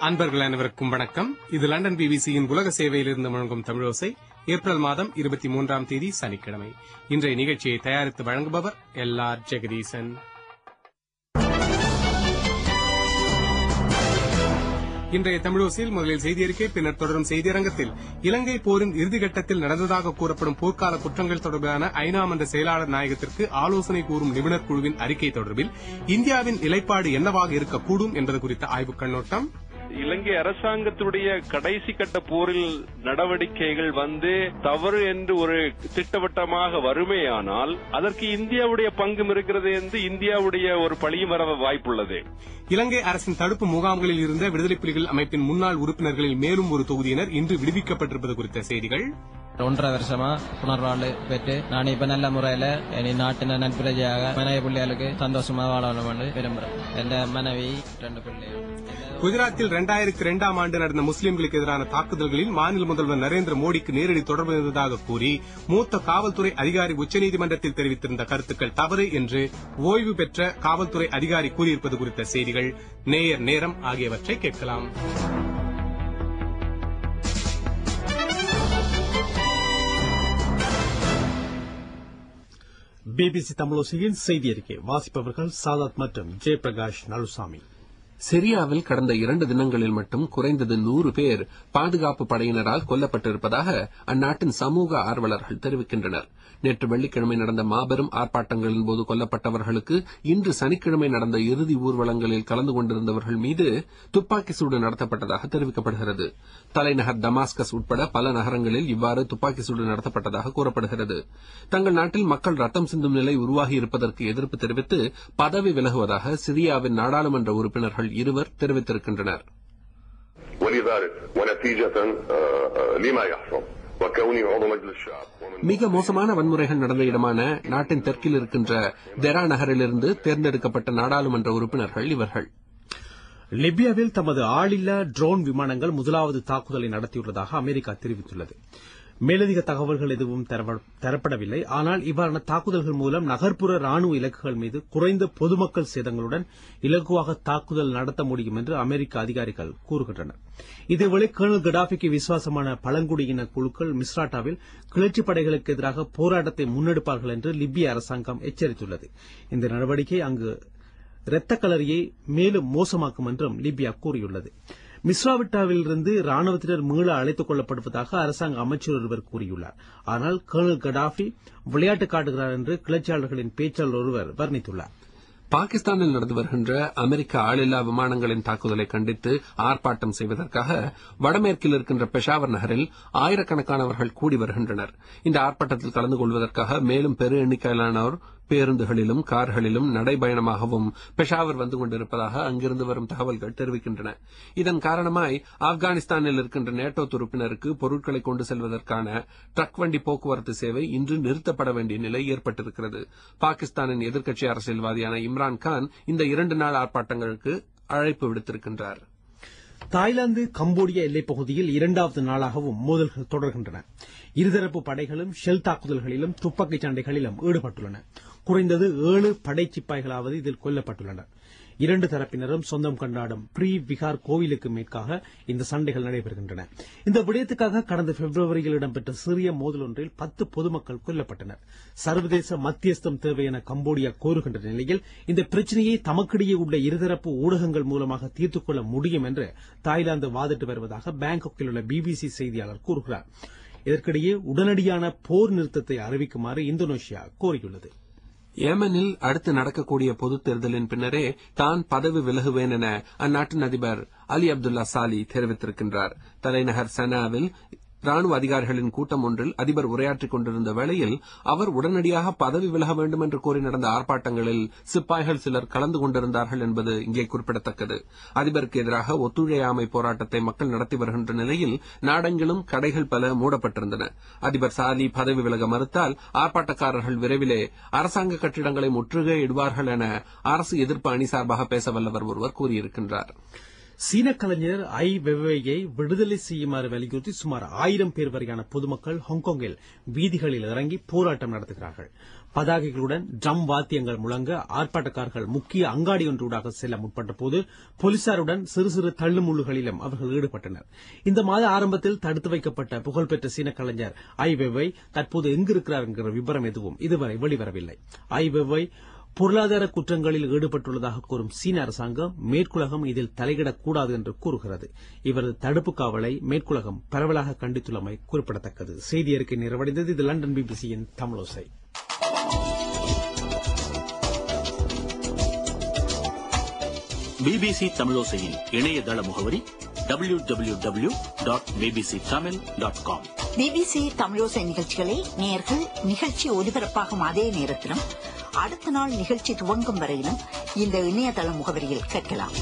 அன்பர்கள் அனைவருக்கும் வணக்கம். இது லண்டன் பிபிசியின் உலக சேவையிலிருந்து முழங்கும் தமிழோசை. ஏப்ரல் மாதம் இருபத்தி மூன்றாம் தேதி சனிக்கிழமை. இன்றைய நிகழ்ச்சியை தயாரித்து வழங்குபவர் எல் ஆர் ஜெகதீசன். இன்றைய தமிழோசையில் முதலில் செய்தி அறிக்கை பின்னர் தொடரும் செய்தியரங்கத்தில். இலங்கை போரின் இறுதிக்கட்டத்தில் நடந்ததாக கூறப்படும் போர்க்கால குற்றங்கள் தொடர்பான ஐநா மன்ற செயலாளர் நாயகத்திற்கு ஆலோசனை கூறும் நிபுணர் குழுவின் அறிக்கை தொடர்பில் இந்தியாவின் நிலைப்பாடு என்னவாக இருக்கக்கூடும் என்பது குறித்த ஆய்வுக் கண்ணோட்டம். இலங்கை அரசாங்கத்துடைய கடைசி கட்ட போரில் நடவடிக்கைகள் வந்து தவறு என்று ஒரு திட்டவட்டமாக வருமேயானால் அதற்கு இந்தியாவுடைய பங்கும் இருக்கிறது என்று இந்தியாவுடைய ஒரு பழியும் வர வாய்ப்புள்ளது. இலங்கை அரசின் தடுப்பு முகாம்களில் இருந்த விடுதலை புலிகள் அமைப்பின் முன்னாள் உறுப்பினர்களில் மேலும் ஒரு தொகுதியினர் இன்று விடுவிக்கப்பட்டிருப்பது குறித்த செய்திகள். ஒன்றரை வருஷமா புனர்வாழ்வு பெற்று நான் இப்ப நல்ல முறையில என் நாட்டின நட்பிரஜையாக மனைவி பிள்ளைகளுக்கு சந்தோஷமா வாழணும்னு விரும்புறேன். என் மனைவி ரெண்டு பிள்ளைகள். குஜராத்தில் இரண்டாயிரத்தி இரண்டாம் ஆண்டு நடந்த முஸ்லிம்களுக்கு எதிரான தாக்குதல்களில் மாநில முதல்வர் நரேந்திர மோடிக்கு நேரடி தொடர்பு இருந்ததாக கூறி மூத்த காவல்துறை அதிகாரி உச்சநீதிமன்றத்தில் தெரிவித்திருந்த கருத்துக்கள் தவறு என்று ஓய்வு பெற்ற காவல்துறை அதிகாரி கூறியிருப்பது குறித்த செய்திகள் நேயர் நேரம் ஆகியவற்றை கேட்கலாம். பிபிசி தமிழோசையின் செய்தி அறிக்கை. வாசிப்பவர்கள் சாதாத் மற்றும் ஜெயபிரகாஷ் நலுசாமி சிரியாவில் கடந்த இரண்டு தினங்களில் மட்டும் குறைந்தது நூறு பேர் பாதுகாப்பு படையினரால் கொல்லப்பட்டிருப்பதாக அந்நாட்டின் சமூக ஆர்வலர்கள் தெரிவிக்கின்றனர். நேற்று வெள்ளிக்கிழமை நடந்த மாபெரும் ஆர்ப்பாட்டங்களின் போது கொல்லப்பட்டவர்களுக்கு இன்று சனிக்கிழமை நடந்த இறுதி ஊர்வலங்களில் கலந்து கொண்டிருந்தவர்கள் மீது துப்பாக்கி சூடு நடத்தப்பட்டதாக தெரிவிக்கப்படுகிறது தலைநகர் டமாஸ்கஸ் உட்பட பல நகரங்களில் இவ்வாறு துப்பாக்கி சூடு நடத்தப்பட்டதாக கூறப்படுகிறது தங்கள் நாட்டில் மக்கள் ரத்தம் சிந்தும் நிலை உருவாகி இருப்பதற்கு எதிர்ப்பு தெரிவித்து பதவி விலகுவதாக சிரியாவின் நாடாளுமன்ற உறுப்பினர்கள் இருவர் தெரிவித்திருக்கின்றனர் ولذلك ونتيجة آه، آه، لما يحصل மிக மோசமான வன்முறைகள் நடந்த இடமான நாட்டின் தெற்கில் இருக்கின்ற தெரா நகரிலிருந்து தேர்ந்தெடுக்கப்பட்ட நாடாளுமன்ற உறுப்பினர்கள் இவர்கள். லிபியாவில் தமது ஆளில்ல ட்ரோன் விமானங்கள் முதலாவது தாக்குதலை நடத்தியுள்ளதாக அமெரிக்கா தெரிவித்துள்ளது. மேலதிக தகவல்கள் எதுவும் தரப்படவில்லை. ஆனால் இவ்வாறான தாக்குதல்கள் மூலம் நகர்ப்புற ராணுவ இலக்குகள் மீது குறைந்த பொதுமக்கள் சேதங்களுடன் இலகுவாக தாக்குதல் நடத்த முடியும் என்று அமெரிக்க அதிகாரிகள் கூறுகின்றனர். இதேவேளை கர்னல் கடாபிக்கு விசுவாசமான பழங்குடியின குழுக்கள் மிஸ்ராட்டாவில் கிளர்ச்சி படைகளுக்கு எதிராக போராட்டத்தை முன்னெடுப்பார்கள் என்று லிபிய அரசாங்கம் எச்சரித்துள்ளது. இந்த நடவடிக்கை அங்கு இரத்த களரியை மேலும் மோசமாக்கும் என்றும் லிபியா கூறியுள்ளது. மிஸ்ராவிட்டாவிலிருந்து ராணுவத்தினர் மீள அழைத்துக் கொள்ளப்படுவதாக அரசாங்க அமைச்சர் ஒருவர் கூறியுள்ளார். ஆனால் கர்னல் கடாஃபி விளையாட்டு காட்டுகிறார் என்று கிளர்ச்சியாளர்களின் பேச்சாளர் ஒருவர் வர்ணித்துள்ளார். பாகிஸ்தானில் நடந்து வருகின்ற அமெரிக்க ஆளில்லா விமானங்களின் தாக்குதலை கண்டித்து ஆர்ப்பாட்டம் செய்வதற்காக வடமேற்கில் இருக்கின்ற பெஷாவர் நகரில் ஆயிரக்கணக்கானவர்கள் கூடி வருகின்றனர். இந்த ஆர்ப்பாட்டத்தில் கலந்து கொள்வதற்காக மேலும் பெரு எண்ணிக்கையிலானோர் பேருந்துகளிலும் கார்களிலும் நடைபயணமாகவும் பெஷாவர் வந்து கொண்டிருப்பதாக அங்கிருந்து வரும் தகவல்கள் தெரிவிக்கின்றன. இதன் காரணமாய் ஆப்கானிஸ்தானில் இருக்கின்ற நேட்டோ துருப்பினருக்கு பொருட்களை கொண்டு செல்வதற்கான ட்ரக் வண்டி போக்குவரத்து சேவை இன்று நிறுத்தப்பட வேண்டிய நிலை ஏற்பட்டிருக்கிறது. பாகிஸ்தானின் எதிர்க்கட்சி அரசியல்வாதியான இம்ரான் கான் இந்த இரண்டு நாள் ஆர்ப்பாட்டங்களுக்கு அழைப்பு விடுத்திருக்கின்றார். தாய்லாந்து கம்போடியா எல்லைப் பகுதியில் இரண்டாவது நாளாகவும் மோதல்கள் தொடர்கின்றன. இருதரப்பு படைகளும் ஷெல் தாக்குதல்களிலும் துப்பாக்கிச் சண்டைகளிலும் ஈடுபட்டுள்ளன. குறைந்தது ஏழு படைச்சிப்பாய்களாவது இதில் கொல்லப்பட்டுள்ளனர். இரண்டு தரப்பினரும் சொந்தம் கொண்டாடும் ப்ரீ விகார் கோவிலுக்கு மேற்காக இந்த சண்டைகள் நடைபெறுகின்றன. இந்த விடயத்துக்காக கடந்த பிப்ரவரியில் இடம்பெற்ற சிறிய மோதல் ஒன்றில் பத்து பொதுமக்கள் கொல்லப்பட்டனர். சர்வதேச மத்தியஸ்தம் தேவை என கம்போடியா கோருகின்ற நிலையில் இந்த பிரச்சினையை தமக்கிடையே உள்ள இருதரப்பு ஊடகங்கள் மூலமாக தீர்த்துக் கொள்ள முடியும் என்று தாய்லாந்து வாதிட்டு வருவதாக பாங்காக்கில் உள்ள பிபிசி செய்தியாளர் கூறுகிறார். இதற்கிடையே உடனடியான போர் நிறுத்தத்தை அறிவிக்குமாறு இந்தோனேஷியா கோரியுள்ளது. ஏமனில் அடுத்து நடக்கக்கூடிய பொதுத் தேர்தலின் பின்னரே தான் பதவி விலகுவேன் என அந்நாட்டின் அதிபர் அலி அப்துல்லா சாலி தெரிவித்திருக்கின்றார். தலைநகர் சனாவில் ராணுவ அதிகாரிகளின் கூட்டம் ஒன்றில் அதிபர் உரையாற்றிக் கொண்டிருந்த வேளையில் அவர் உடனடியாக பதவி விலக வேண்டும் என்று கோரி நடந்த ஆர்ப்பாட்டங்களில் சிப்பாய்கள் சிலர் கலந்து கொண்டிருந்தார்கள் என்பது இங்கே குறிப்பிடத்தக்கது. அதிபருக்கு எதிராக ஒத்துழையாமை போராட்டத்தை மக்கள் நடத்தி வருகின்ற நிலையில் நாடெங்கிலும் கடைகள் பல மூடப்பட்டிருந்தன. அதிபர் சாலி பதவி விலக மறுத்தால் ஆர்ப்பாட்டக்காரர்கள் விரைவிலே அரசாங்க கட்டிடங்களை முற்றுகையிடுவார்கள் என அரசு எதிர்ப்பு அணி சார்பாக பேச வல்லவர் ஒருவர் கூறியிருக்கின்றார். சீன கலைஞர் ஐ வெவ்வேயை விடுதலை செய்யுமாறு வலியுறுத்தி சுமார் ஆயிரம் பேர் வரையான பொதுமக்கள் ஹாங்காங்கில் வீதிகளில் இறங்கி போராட்டம் நடத்துகிறார்கள். பதாகைகளுடன் ட்ரம் வாத்தியங்கள் முழங்க ஆர்ப்பாட்டக்காரர்கள் முக்கிய அங்காடி ஒன்றூடாக செல்ல முற்பட்ட போது போலீசாருடன் சிறு சிறு தள்ளுமுள்ளுகளிலும் அவர்கள் ஈடுபட்டனர். இந்த மாத ஆரம்பத்தில் தடுத்து வைக்கப்பட்ட புகழ்பெற்ற சீன கலைஞர் ஐ வெவ்வை தற்போது எங்கிருக்கிறார் என்கிற விவரம் எதுவும் இதுவரை வெளிவரவில்லை. ஐ வெவ்வை பொருளாதார குற்றங்களில் ஈடுபட்டுள்ளதாக கூறும் சீன அரசாங்கம் மேற்குலகம் இதில் தலையிடக்கூடாது என்று கூறுகிறது. இவரது தடுப்பு காவலை மேற்குலகம் பரவலாக கண்டித்துள்ளமை குறிப்பிடத்தக்கது. செய்தி அறிக்கை நிறைவடைந்தது. இது லண்டன் பிபிசியின் தமிழோசை. பிபிசி தமிழோசையின் இணையதள முகவரி W W W dot BBC Tamil dot com BBC தமிழோசை நிகழ்ச்சிகளை நேர்கள் நிகழ்ச்சி ஒலிபரப்பாகும் அதே நேரத்திலும் அடுத்த நாள் நிகழ்ச்சி துவங்கும் வரையிலும் இந்த இணையதள முகவரியில் கேட்கலாம்.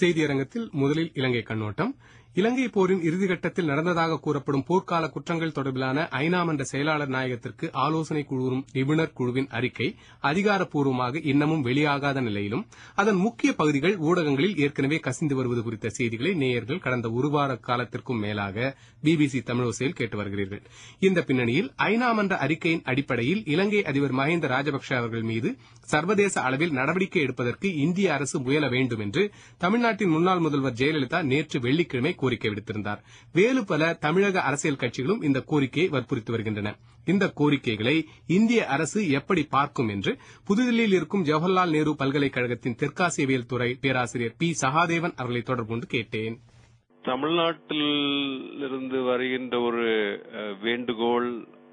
செய்தியரங்கத்தில் முதலில் இலங்கை கண்ணோட்டம். இலங்கை போரின் இறுதிக்கட்டத்தில் நடந்ததாக கூறப்படும் போர்க்கால குற்றங்கள் தொடர்பிலான ஐநா மன்ற செயலாளர் நாயகத்திற்கு ஆலோசனை குழுவும் நிபுணர் குழுவின் அறிக்கை அதிகாரப்பூர்வமாக இன்னமும் வெளியாகாத நிலையிலும் அதன் முக்கிய பகுதிகள் ஊடகங்களில் ஏற்கனவே கசிந்து வருவது குறித்த செய்திகளை நேயர்கள் கடந்த ஒரு வார காலத்திற்கும் மேலாக பிபிசி தமிழோசையில் கேட்டு வருகிறீர்கள். இந்த பின்னணியில் ஐநா மன்ற அறிக்கையின் அடிப்படையில் இலங்கை அதிபர் மஹிந்த ராஜபக்ஷ அவர்கள் மீது சர்வதேச அளவில் நடவடிக்கை எடுப்பதற்கு இந்திய அரசு முயல வேண்டும் என்று தமிழ்நாட்டின் முன்னாள் முதல்வர் ஜெயலலிதா நேற்று வெள்ளிக்கிழமை கோரிக்கை விடுத்திருந்தார். வேறு பல தமிழக அரசியல் கட்சிகளும் இந்த கோரிக்கையை வற்புறுத்தி வருகின்றன. இந்த கோரிக்கைகளை இந்திய அரசு எப்படி பார்க்கும் என்று புதுதில்லியில் இருக்கும் ஜவஹர்லால் நேரு பல்கலைக்கழகத்தின் தெற்காசியவியல் துறை பேராசிரியர் பி. சகாதேவன் அவர்களை தொடர்பு கொண்டு கேட்டேன். தமிழ்நாட்டில் இருந்து வருகின்ற ஒரு அஹ், வேண்டுகோள்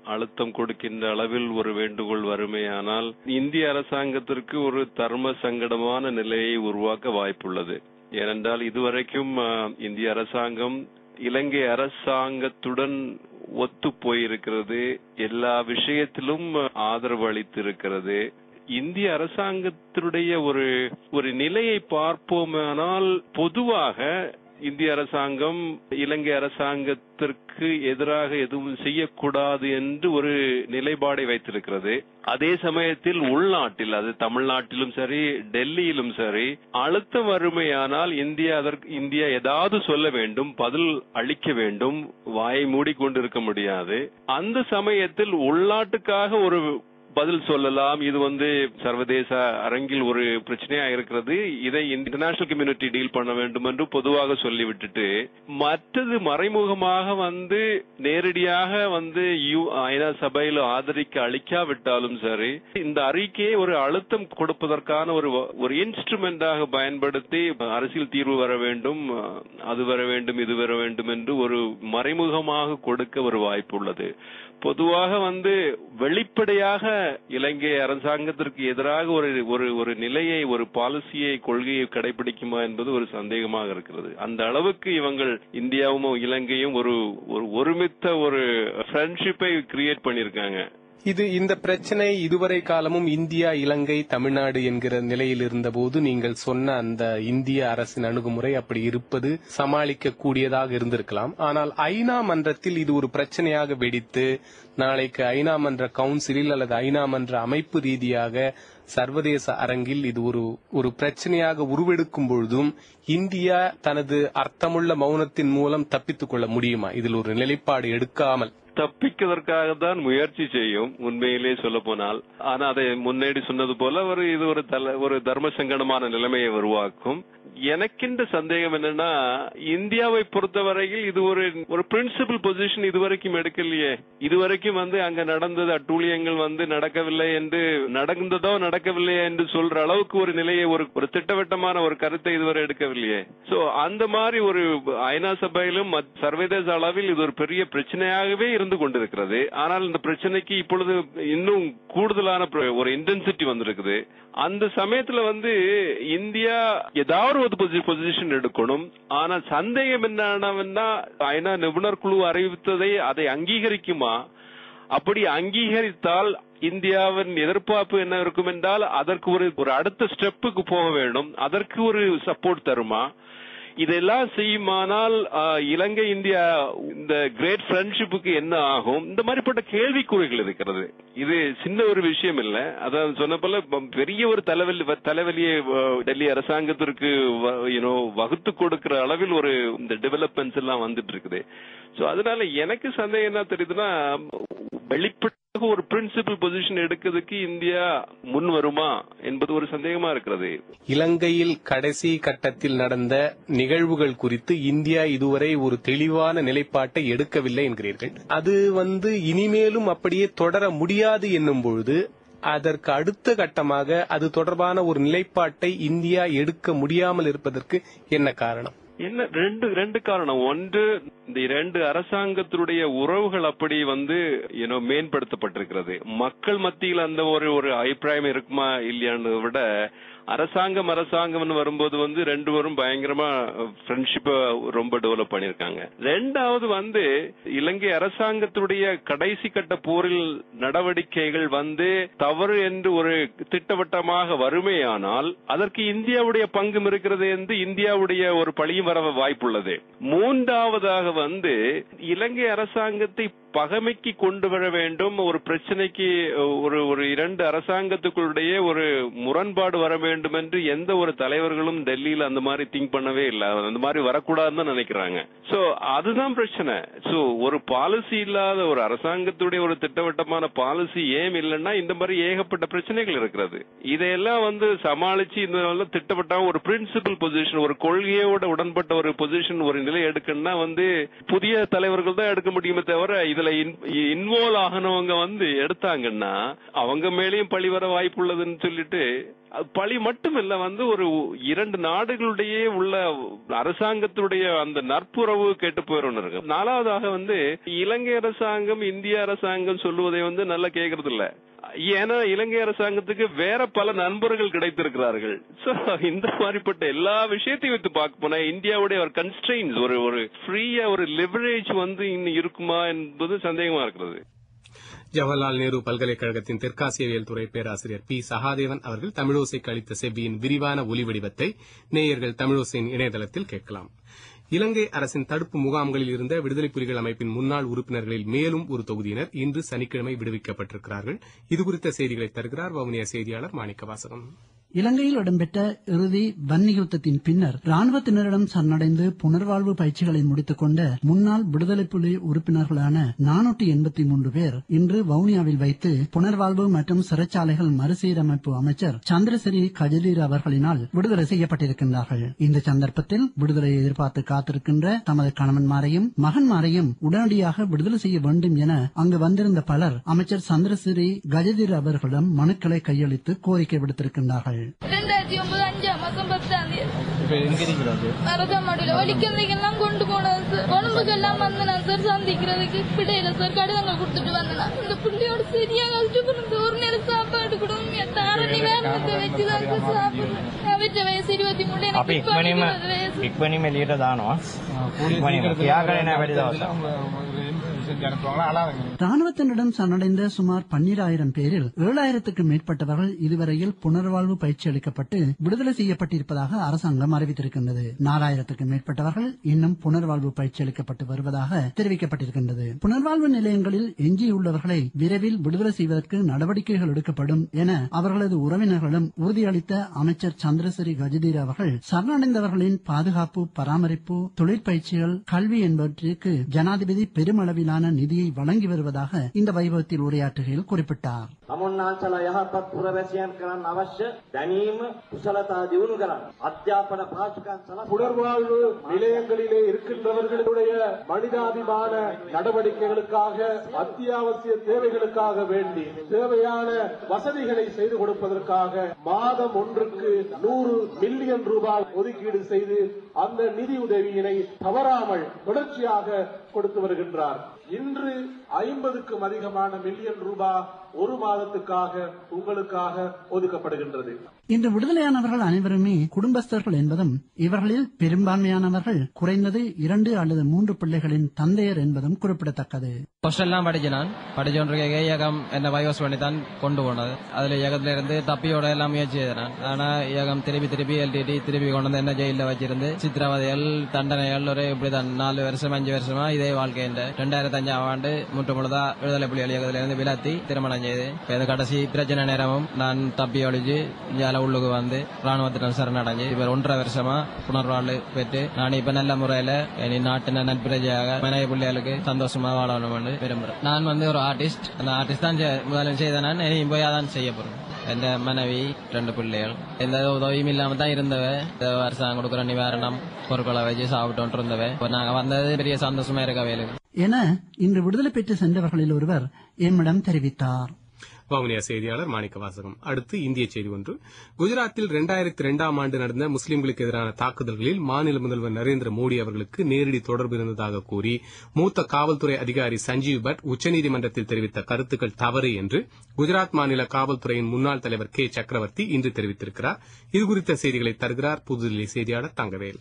அழுத்தம் கொடுக்கின்ற அளவில் ஒரு வேண்டுகோள் வருமேயானால் இந்திய அரசாங்கத்திற்கு ஒரு தர்ம சங்கடமான நிலையை உருவாக்க வாய்ப்புள்ளது. ஏனென்றால் இதுவரைக்கும் இந்திய அரசாங்கம் இலங்கை அரசாங்கத்துடன் ஒத்து போயிருக்கிறது. எல்லா விஷயத்திலும் ஆதரவு அளித்திருக்கிறது. இந்திய அரசாங்கத்தினுடைய ஒரு ஒரு நிலையை பார்ப்போமானால் பொதுவாக இந்திய அரசாங்கம் இலங்கை அரசாங்கத்திற்கு எதிராக எதுவும் செய்யக்கூடாது என்று ஒரு நிலைப்பாடை வைத்திருக்கிறது. அதே சமயத்தில் உள்நாட்டில் அது தமிழ்நாட்டிலும் சரி டெல்லியிலும் சரி அழுத்தம் வறுமையானால் இந்தியா அதற்கு இந்தியா ஏதாவது சொல்ல வேண்டும் பதில் அளிக்க வேண்டும் வாயை மூடிக்கொண்டிருக்க முடியாது. அந்த சமயத்தில் உள்நாட்டுக்காக ஒரு பதில் சொல்லலாம். இது வந்து சர்வதேச அரங்கில் ஒரு பிரச்சனையா இருக்கிறது. இதை இன்டர்நேஷனல் கம்யூனிட்டி டீல் பண்ண வேண்டும் என்று பொதுவாக சொல்லிவிட்டுட்டு மற்றது மறைமுகமாக வந்து நேரடியாக வந்து ஐநா சபையில் ஆதரிக்க அளிக்காவிட்டாலும் சரி இந்த அறிக்கையை ஒரு அழுத்தம் கொடுப்பதற்கான ஒரு ஒரு இன்ஸ்ட்ருமெண்டாக பயன்படுத்தி அரசியல் தீர்வு வர வேண்டும் அது வர வேண்டும் இது வர வேண்டும் என்று ஒரு மறைமுகமாக கொடுக்க ஒரு வாய்ப்பு உள்ளது. பொதுவாக வந்து வெளிப்படையாக இலங்கை அரசாங்கத்திற்கு எதிராக ஒரு ஒரு ஒரு நிலையை ஒரு பாலிசியை கொள்கையை கடைபிடிக்குமா என்பது ஒரு சந்தேகமாக இருக்கிறது. அந்த அளவுக்கு இவங்கள் இந்தியாவும் இலங்கையும் ஒரு ஒரு ஒருமித்த ஒரு ஃப்ரெண்ட்ஷிப்பை கிரியேட் பண்ணியிருக்காங்க. இது இந்த பிரச்சனை இதுவரை காலமும் இந்தியா இலங்கை தமிழ்நாடு என்கிற நிலையில் இருந்தபோது நீங்கள் சொன்ன அந்த இந்திய அரசின் அணுகுமுறை அப்படி இருப்பது சமாளிக்க கூடியதாக இருந்திருக்கலாம். ஆனால் ஐநா மன்றத்தில் இது ஒரு பிரச்சனையாக வெடித்து நாளைக்கு ஐநா மன்ற கவுன்சிலில் அல்லது ஐநா மன்ற அமைப்பு ரீதியாக சர்வதேச அரங்கில் இது ஒரு ஒரு பிரச்சனையாக உருவெடுக்கும் பொழுதும் இந்தியா தனது அர்த்தமுள்ள மௌனத்தின் மூலம் தப்பித்துக் கொள்ள முடியுமா? இதில் ஒரு நிலைப்பாடு எடுக்காமல் தப்பிக்கதற்காக தான் முயற்சி செய்யும் உண்மையிலே சொல்ல போனால் ஆனா அதை முன்னாடி சொன்னது போல ஒரு இது ஒரு தல ஒரு தர்ம சங்கடமான நிலைமையை உருவாக்கும். எனக்கின்ற சந்தேகம் என்னன்னா இந்தியாவை பொறுத்தவரையில் இது ஒரு ஒரு பிரின்சிபல் பொசிஷன் இதுவரைக்கும் எடுக்கலையே. இதுவரைக்கும் வந்து அங்க நடந்தது அட்டூழியங்கள் வந்து நடக்கவில்லை என்று நடந்ததோ நடக்கவில்லை என்று சொல்ற அளவுக்கு ஒரு நிலையை ஒரு ஒரு திட்டவட்டமான ஒரு கருத்தை இதுவரை எடுக்கவில்லையே. சோ அந்த மாதிரி ஒரு ஐநா சபையிலும் சர்வதேச அளவில் இது ஒரு பெரிய பிரச்சனையாகவே இருந்து கொண்டிருக்கிறது. ஆனால் இந்த பிரச்சனைக்கு இப்பொழுது இன்னும் கூடுதலான ஒரு இன்டென்சிட்டி வந்திருக்குது. அந்த சமயத்துல வந்து இந்தியா ஏதாவது ஒரு பொசிஷன் எடுக்கணும். ஆனா சந்தேகம் என்னன்னா ஐநா நிபுணர் குழு அறிவித்ததை அதை அங்கீகரிக்குமா? அப்படி அங்கீகரித்தால் இந்தியாவின் எதிர்பார்ப்பு என்ன இருக்கும் என்றால் அதற்கு ஒரு ஒரு அடுத்த ஸ்டெப்புக்கு போக வேண்டும். அதற்கு ஒரு சப்போர்ட் தருமா? இதெல்லாம் செய்யுமானால் இலங்கை இந்தியா இந்த கிரேட் ஃப்ரெண்ட்ஷிப்புக்கு என்ன ஆகும்? இந்த மாதிரிப்பட்ட கேள்விக்குறிகள் இருக்கிறது. இது சின்ன ஒரு விஷயம் இல்ல. அதான் சொன்ன போல பெரிய ஒரு தலைவலி தலைவலியை டெல்லி அரசாங்கத்திற்கு யூனோ வகுத்து கொடுக்கிற அளவில் ஒரு இந்த டெவலப்மெண்ட்ஸ் எல்லாம் வந்துட்டு இருக்குது. சோ அதனால எனக்கு சந்தேகம் என்ன தெரியுதுன்னா வெளிப்படையாக ஒரு பிரின்சிபல் பொசிஷன் எடுக்கிறதுக்கு இந்தியா முன் வருமா என்பது ஒரு சந்தேகமா இருக்கிறது. இலங்கையில் கடைசி கட்டத்தில் நடந்த நிகழ்வுகள் குறித்து இந்தியா இதுவரை ஒரு தெளிவான நிலைப்பாட்டை எடுக்கவில்லை என்கிறீர்கள். அது வந்து இனிமேலும் அப்படியே தொடர முடியாது என்னும் பொழுது அதற்கு அடுத்த கட்டமாக அது தொடர்பான ஒரு நிலைப்பாட்டை இந்தியா எடுக்க முடியாமல் இருப்பதற்கு என்ன காரணம்? என்ன ரெண்டு ரெண்டு காரணம். ஒன்று இந்த இரண்டு அரசாங்கத்தினுடைய உறவுகள் அப்படி வந்து ஏனோ மேம்படுத்தப்பட்டிருக்கிறது. மக்கள் மத்தியில் அந்த ஒரு ஒரு அபிப்பிராயம் இருக்குமா இல்லையான்னு விட அரசாங்கம் அரசாங்கம்னு வரும்போது வந்து ரெண்டு பேரும் பயங்கரமா ஃப்ரெண்ட்ஷிப்ப ரொம்ப டெவலப் பண்ணிருக்காங்க ரெண்டாவது வந்து இலங்கை அரசாங்கத்துடைய கடைசி கட்ட போரில் நடவடிக்கைகள் வந்து தவறு என்று ஒரு திட்டவட்டமாக வருமேயானால் அதற்கு இந்தியாவுடைய பங்கும் இருக்கிறது என்று இந்தியாவுடைய ஒரு பழியும் வர வாய்ப்புள்ளது. மூன்றாவதாக வந்து இலங்கை அரசாங்கத்தை பகமைக்கு கொண்டு வர வேண்டும் ஒரு பிரச்சனைக்கு ஒரு ஒரு இரண்டு அரசாங்கத்துக்குள்ளேயே ஒரு முரண்பாடு வர வேண்டும் என்று எந்த ஒரு தலைவர்களும் டெல்லியில அந்த மாதிரி திங்க் பண்ணவே இல்லை. அந்த மாதிரி வரக்கூடாதுன்னு நினைக்கிறாங்க. சோ அதுதான் பிரச்சனை. சோ ஒரு பாலிசி இல்லாத ஒரு அரசாங்கத்துடைய ஒரு திட்டவட்டமான பாலிசி ஏன் இல்லைன்னா இந்த மாதிரி ஏகப்பட்ட பிரச்சனைகள் இருக்கிறது. இதையெல்லாம் வந்து சமாளிச்சு இந்த திட்டப்பட்ட திட்டவட்டமா ஒரு பிரின்சிபல் பொசிஷன் ஒரு கொள்கையோட உடன்பட்ட ஒரு பொசிஷன் ஒரு நிலை எடுக்கணும்னா வந்து புதிய தலைவர்கள் தான் எடுக்க முடியுமே தவிர இதுல இன்வால்வ் ஆகனவங்க வந்து எடுத்தாங்கன்னா அவங்க மேலேயும் பழி வர வாய்ப்பு உள்ளதுன்னு சொல்லிட்டு பழி மட்டும் இல்ல வந்து ஒரு இரண்டு நாடுகளுடைய உள்ள அரசாங்கத்துடைய அந்த நட்புறவு கேட்டு போயிடும் இருக்கு. நாலாவதாக வந்து இலங்கை அரசாங்கம் இந்திய அரசாங்கம் சொல்லுவதை வந்து நல்லா கேக்குறது இல்ல ஏன்னா இலங்கை அரசாங்கத்துக்கு வேற பல நண்பர்கள் கிடைத்திருக்கிறார்கள். சோ இந்த மாதிரிப்பட்ட எல்லா விஷயத்தையும் வைத்து பார்க்க போனா இந்தியாவுடைய ஒரு கன்ஸ்ட்ரெயின்ஸ் ஒரு ஒரு ஃப்ரீயா ஒரு லிவரேஜ் வந்து இன்னும் இருக்குமா என்பது சந்தேகமா இருக்கிறது. ஜவஹர்லால் நேரு பல்கலைக்கழகத்தின் தெற்காசியவியல் துறை பேராசிரியர் பி. சகாதேவன் அவர்கள் தமிழோசைக்கு அளித்த செவ்வியின் விரிவான ஒலி வடிவத்தை நேயர்கள் தமிழோசையின் இணையதளத்தில் கேட்கலாம். இலங்கை அரசின் தடுப்பு முகாம்களில் இருந்த விடுதலை புலிகள் அமைப்பின் முன்னாள் உறுப்பினர்களில் மேலும் ஒரு தொகுதியினர் இன்று சனிக்கிழமை விடுவிக்கப்பட்டிருக்கிறார்கள். இதுகுறித்த செய்திகளை தருகிறார் வவுனியா செய்தியாளர் மாணிக்க வாசகம் இலங்கையில் இடம்பெற்ற இறுதி வன்னி யுத்தத்தின் பின்னர் ராணுவத்தினரிடம் சரணடைந்து புனர்வாழ்வு பயிற்சிகளை முடித்துக் கொண்ட முன்னாள் விடுதலை புலி உறுப்பினர்களான நானூற்றி எண்பத்தி மூன்று பேர் இன்று வவுனியாவில் வைத்து புனர்வாழ்வு மற்றும் சிறைச்சாலைகள் மறுசீரமைப்பு அமைச்சர் சந்திரசிறி கஜதீர் அவர்களினால் விடுதலை செய்யப்பட்டிருக்கின்றார்கள். இந்த சந்தர்ப்பத்தில் விடுதலையை எதிர்பார்த்து காத்திருக்கின்ற தமது கணவன்மாரையும் மகன்மாரையும் உடனடியாக விடுதலை செய்ய வேண்டும் என அங்கு வந்திருந்த பலர் அமைச்சர் சந்திரசிறி கஜதீர் அவர்களிடம் மனுக்களை கையளித்து கோரிக்கை விடுத்திருக்கின்றார்கள். மாசம் பத்தாம் தேதி மரதமாடியில வலிக்கிறதுக்கெல்லாம் கொண்டு போனேன் சார் கொழும்புக்கு எல்லாம் வந்தேன் சார் சந்திக்கிறதுக்கு பிடையில சார் கடிதங்கள் கொடுத்துட்டு வந்தேன் இந்த பிள்ளையோட சரியா கஷ்டப்படுறது ஒரு நேரம் சாப்பாடு கூட தாரணி வேகத்தை வச்சுதான் சார் சாப்பிடுறேன் அவற்ற வயசு இருபத்தி மூணு எனக்கு இப்ப இருபது செஞ்சு அனுப்புவாங்களா? சரணடைந்த சுமார் பன்னிராயிரம் பேரில் ஏழாயிரத்துக்கு மேற்பட்டவர்கள் இதுவரையில் புனர்வாழ்வு பயிற்சி அளிக்கப்பட்டு விடுதலை செய்யப்பட்டிருப்பதாக அரசாங்கம் அறிவித்திருக்கின்றது. நாலாயிரத்துக்கு மேற்பட்டவர்கள் இன்னும் புனர்வாழ்வு பயிற்சி அளிக்கப்பட்டு வருவதாக தெரிவிக்கப்பட்டிருக்கின்றது. புனர்வாழ்வு நிலையங்களில் எஞ்சியுள்ளவர்களை விரைவில் விடுதலை செய்வதற்கு நடவடிக்கைகள் எடுக்கப்படும் என அவர்களது உறவினர்களும் உறுதியளித்த அமைச்சர் சந்திரசரி கஜதீர் அவர்கள் சரணடைந்தவர்களின் பாதுகாப்பு பராமரிப்பு தொழிற்பயிற்சிகள் கல்வி என்பவற்றிற்கு ஜனாதிபதி பெருமளவிலான நிதியை வழங்கி வருவதாக இந்த வைபவத்தில் உரையாற்றுகையில் குறிப்பிட்டார். තමුන්නාන්සලා යහපත් පුරවැසියන් කරන්න අවශ්‍ය දැනීම කුසලතා දියුණු කරන්න අධ්‍යාපන පාසුකම් සලස්වා புனர்வாழ்வு நிலையங்களிலே இருக்கின்றவர்களுடைய மனிதாபிமான நடவடிக்கைகளுக்காக அத்தியாவசிய தேவைகளுக்காக வேண்டி தேவையான வசதிகளை செய்து கொடுப்பதற்காக மாதம் ஒன்றுக்கு நூறு மில்லியன் ரூபாய் ஒதுக்கீடு செய்து அந்த நிதி உதவியினை தவறாமல் தொடர்ச்சியாக கொடுத்து வருகின்றார் இன்று ஐம்பதுக்கும் அதிகமான மில்லியன் ரூபாய் ஒரு மாதத்துக்காக உங்களுக்காக ஒதுக்கப்படுகின்றது. இன்று விடுதலையானவர்கள் அனைவருமே குடும்பஸ்தர்கள் என்பதும் இவர்களில் பெரும்பான்மையானவர்கள் குறைந்தது இரண்டு அல்லது மூன்று பிள்ளைகளின் தந்தையர் என்பதும் குறிப்பிடத்தக்கது. ஹாஸ்டல்லாம் படிச்சினான் படிச்சோன்றிருக்க ஏகம் என்ன வயோஸ் பண்ணி தான் கொண்டு போனது. அதுல ஏகத்துல இருந்து தப்பியோட எல்லாம் முயற்சி செய்தான். ஆனா ஏகம் திருப்பி திருப்பி எல்டிடி திருப்பி கொண்டு வந்து என்ன ஜெயில வச்சிருந்து சித்திரவதைகள் தண்டனைகள் ஒரு இப்படிதான். நாலு வருஷம் அஞ்சு வருஷமா இதே வாழ்க்கை ரெண்டாயிரத்தி அஞ்சாம் ஆண்டு முற்று முழுதா விடுதலை புலிகள் இயக்கத்திலிருந்து விளாத்தி திருமணம் செய்து கடைசி பிரச்சனை நேரமும் நான் தப்பி ஒழிஞ்சு உள்ளுக்கு வந்து ராணுவத்தினர் சரணடைஞ்சு இவர் ஒன்றரை வருஷமா புனர்வாழ்வு பெற்று நான் இப்ப நல்ல முறையில இனி நாட்டின நட்பிரஜையாக மனைவி பிள்ளைகளுக்கு சந்தோஷமா வாழணும்னு விரும்புறேன். நான் வந்து ஒரு ஆர்டிஸ்ட் அந்த ஆர்டிஸ்ட் தான் செ- செய்த நான் இனியும் போய் அதான் செய்ய போறேன். என் மனைவி ரெண்டு பிள்ளைகள் எந்த உதவியும் இல்லாம தான் இருந்தவ இந்த வருஷம் கொடுக்குற நிவாரணம் பொருட்களை வச்சு சாப்பிட்டு இருந்தவ நாங்க வந்தது பெரிய சந்தோஷமா இருக்க வேலை என இன்று விடுதலை பெற்று சென்றவர்களில் ஒருவர் என்னிடம் தெரிவித்தார். வவுனியா செய்தியாளர் மாணிக்க வாசகம். அடுத்து இந்திய செய்தி ஒன்று. குஜராத்தில் இரண்டாயிரத்தி இரண்டாம் ஆண்டு நடந்த முஸ்லிம்களுக்கு எதிரான தாக்குதல்களில் மாநில முதல்வர் நரேந்திர மோடி அவர்களுக்கு நேரடி தொடர்பு இருந்ததாக கூறி மூத்த காவல்துறை அதிகாரி சஞ்சீவ் பட் உச்சநீதிமன்றத்தில் தெரிவித்த கருத்துக்கள் தவறு என்று குஜராத் மாநில காவல்துறையின் முன்னாள் தலைவர் கே. சக்கரவர்த்தி இன்று தெரிவித்திருக்கிறார். இதுகுறித்த செய்திகளை தருகிறார் புதுதில்லி செய்தியாளர் தங்கவேல்.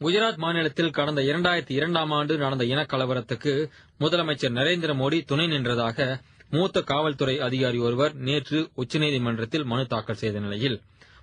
குஜராத் மாநிலத்தில் கடந்த இரண்டாயிரத்தி இரண்டாம் ஆண்டு நடந்த இனக்கலவரத்துக்கு முதலமைச்சர் நரேந்திர மோடி துணை நின்றதாக மூத்த காவல்துறை அதிகாரி ஒருவர் நேற்று உச்சநீதிமன்றத்தில் மனு தாக்கல் செய்த நிலையில்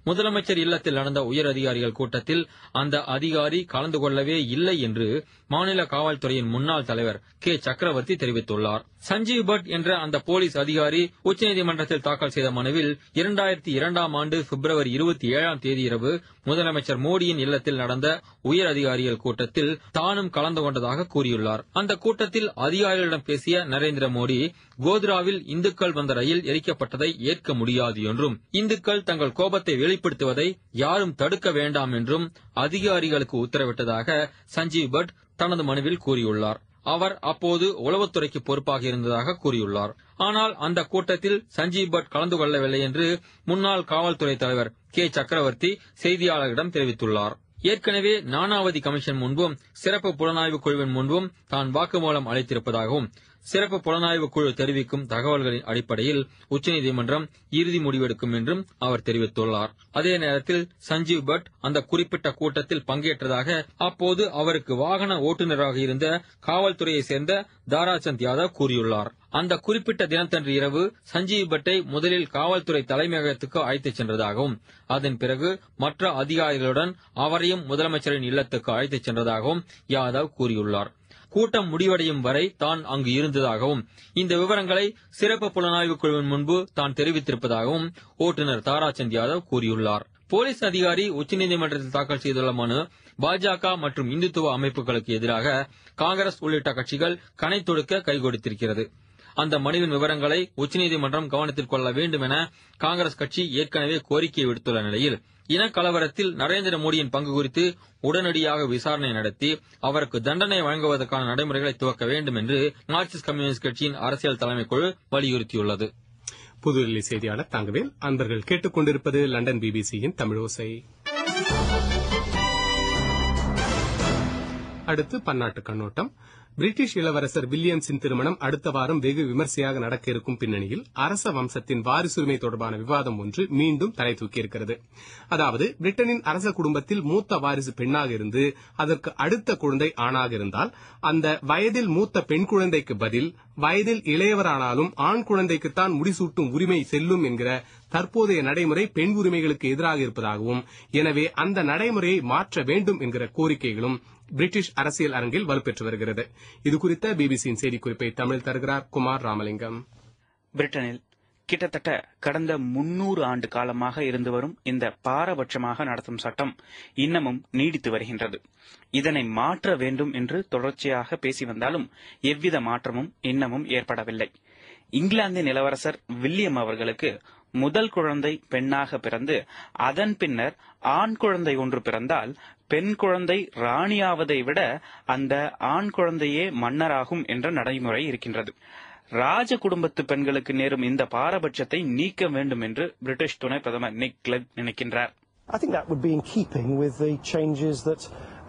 முதலமைச்சர் இல்லத்தில் நடந்த உயர் அதிகாரிகள் கூட்டத்தில் அந்த அதிகாரி கலந்து கொள்ளவே இல்லை என்று மாநில காவல்துறையின் முன்னாள் தலைவர் கே. சக்கரவர்த்தி தெரிவித்துள்ளார். சஞ்சீவ் பட் என்ற அந்த போலீஸ் அதிகாரி உச்சநீதிமன்றத்தில் தாக்கல் செய்த மனுவில் இரண்டாயிரத்தி இரண்டாம் ஆண்டு பிப்ரவரி இருபத்தி ஏழாம் தேதி இரவு முதலமைச்சர் மோடியின் இல்லத்தில் நடந்த உயர் அதிகாரிகள் கூட்டத்தில் தானும் கலந்து கொண்டதாக கூறியுள்ளார். அந்த கூட்டத்தில் அதிகாரிகளிடம் பேசிய நரேந்திர மோடி கோத்ராவில் இந்துக்கள் வந்த ரயில் எரிக்கப்பட்டதை ஏற்க முடியாது என்றும் இந்துக்கள் தங்கள் கோபத்தை வெளிப்படுத்துவதை யாரும் தடுக்க வேண்டாம் என்றும் அதிகாரிகளுக்கு உத்தரவிட்டதாக சஞ்சீவ் பட் தனது மனுவில் கூறியுள்ளார். அவர் அப்போது உளவுத்துறைக்கு பொறுப்பாக இருந்ததாக கூறியுள்ளார். ஆனால் அந்த கூட்டத்தில் சஞ்சீவ் பட் கலந்து கொள்ளவில்லை என்று முன்னாள் காவல்துறை தலைவர் கே. சக்கரவர்த்தி செய்தியாளர்களிடம் தெரிவித்துள்ளார். ஏற்கனவே நானாவதி கமிஷன் முன்பும் சிறப்பு புலனாய்வு குழுவின் முன்பும் தான் வாக்குமூலம் அளித்திருப்பதாகவும் சிறப்பு புலனாய்வு குழு தெரிவிக்கும் தகவல்களின் அடிப்படையில் உச்சநீதிமன்றம் இறுதி முடிவெடுக்கும் என்றும் அவர் தெரிவித்துள்ளார். அதே நேரத்தில் சஞ்சீவ் பட் அந்த குறிப்பிட்ட கூட்டத்தில் பங்கேற்றதாக அப்போது அவருக்கு வாகன ஓட்டுநராக இருந்த காவல்துறையை சேர்ந்த தாராசந்த் யாதவ் கூறியுள்ளார். அந்த குறிப்பிட்ட தினத்தன்று இரவு சஞ்சீவ் பட்டை முதலில் காவல்துறை தலைமையகத்துக்கு அழைத்துச் சென்றதாகவும் அதன் பிறகு மற்ற அதிகாரிகளுடன் அவரையும் முதலமைச்சரின் இல்லத்துக்கு அழைத்துச் சென்றதாகவும் யாதவ் கூறியுள்ளார். கூட்டம் முடிவடையும் வரை தான் அங்கு இருந்ததாகவும் இந்த விவரங்களை சிறப்பு புலனாய்வு குழுவின் முன்பு தான் தெரிவித்திருப்பதாகவும் ஓட்டுநர் தாராச்சந்த் யாதவ் கூறியுள்ளார். போலீஸ் அதிகாரி உச்சநீதிமன்றத்தில் தாக்கல் செய்துள்ள மனு பாஜக மற்றும் இந்துத்துவ அமைப்புகளுக்கு எதிராக காங்கிரஸ் உள்ளிட்ட கட்சிகள் கனை தொடுக்க கைகொடுத்திருக்கிறது. அந்த மனுவின் விவரங்களை உச்சநீதிமன்றம் கவனத்தில் கொள்ள வேண்டும் என காங்கிரஸ் கட்சி ஏற்கனவே கோரிக்கை விடுத்துள்ள நிலையில் இனக்கலவரத்தில் நரேந்திர மோடியின் பங்கு குறித்து உடனடியாக விசாரணை நடத்தி அவருக்கு தண்டனை வழங்குவதற்கான நடைமுறைகளை துவக்க வேண்டும் என்று மார்க்சிஸ்ட் கம்யூனிஸ்ட் கட்சியின் அரசியல் தலைமைக்குழு வலியுறுத்தியுள்ளது. புதுதில்லி செய்தியாளர் தங்கவேல் அன்பர்கள் கேட்டுக்கொண்டிருப்பது லண்டன் பிபிசியின் தமிழோசை அடுத்து பன்னாட்டு கண்ணோட்டம். பிரிட்டிஷ் இளவரசர் வில்லியம்ஸின் திருமணம் அடுத்த வாரம் வெகு விமர்சையாக நடக்க இருக்கும் பின்னணியில் அரச வம்சத்தின் வாரிசுரிமை தொடர்பான விவாதம் ஒன்று மீண்டும் தலை தூக்கியிருக்கிறது. அதாவது பிரிட்டனின் அரச குடும்பத்தில் மூத்த வாரிசு பெண்ணாக இருந்து அதற்கு அடுத்த குழந்தை ஆணாக இருந்தால் அந்த வயதில் மூத்த பெண் குழந்தைக்கு பதில் வயதில் இளையவரானாலும் ஆண் குழந்தைக்குத்தான் முடிசூட்டும் உரிமை செல்லும் என்கிற தற்போதைய நடைமுறை பெண் உரிமைகளுக்கு எதிராக இருப்பதாகவும் எனவே அந்த நடைமுறையை மாற்ற வேண்டும் என்கிற கோரிக்கைகளும் பிரிட்டிஷ் அரசியல் அரங்கில் வலுப்பெற்று வருகிறது. இதுகுறித்த பிபிசியின் செய்திக்குறிப்பை தமிழ் தருகிறார் குமார் ராமலிங்கம். பிரிட்டனில் கிட்டத்தட்ட கடந்த முன்னூறு ஆண்டு காலமாக இருந்து வரும் இந்த பாரபட்சமாக நடத்தும் சட்டம் இன்னமும் நீடித்து வருகின்றது. இதனை மாற்ற வேண்டும் என்று தொடர்ச்சியாக பேசி வந்தாலும் எவ்வித மாற்றமும் இன்னமும் ஏற்படவில்லை. இங்கிலாந்தின் இளவரசர் வில்லியம் அவர்களுக்கு முதல் குழந்தை பெண்ணாக பிறந்து அதன் பின்னர் ஆண் குழந்தை ஒன்று பிறந்தால் பெண் குழந்தை ராணியாவதை விட அந்த ஆண் குழந்தையே மன்னராகும் என்ற நடைமுறை இருக்கின்றது. ராஜ குடும்பத்து பெண்களுக்கு நேரும் இந்த பாரபட்சத்தை நீக்க வேண்டும் என்று பிரிட்டிஷ் துணை பிரதமர் நிக் கிளெக் நினைக்கின்றார். I think that would be in keeping with the changes that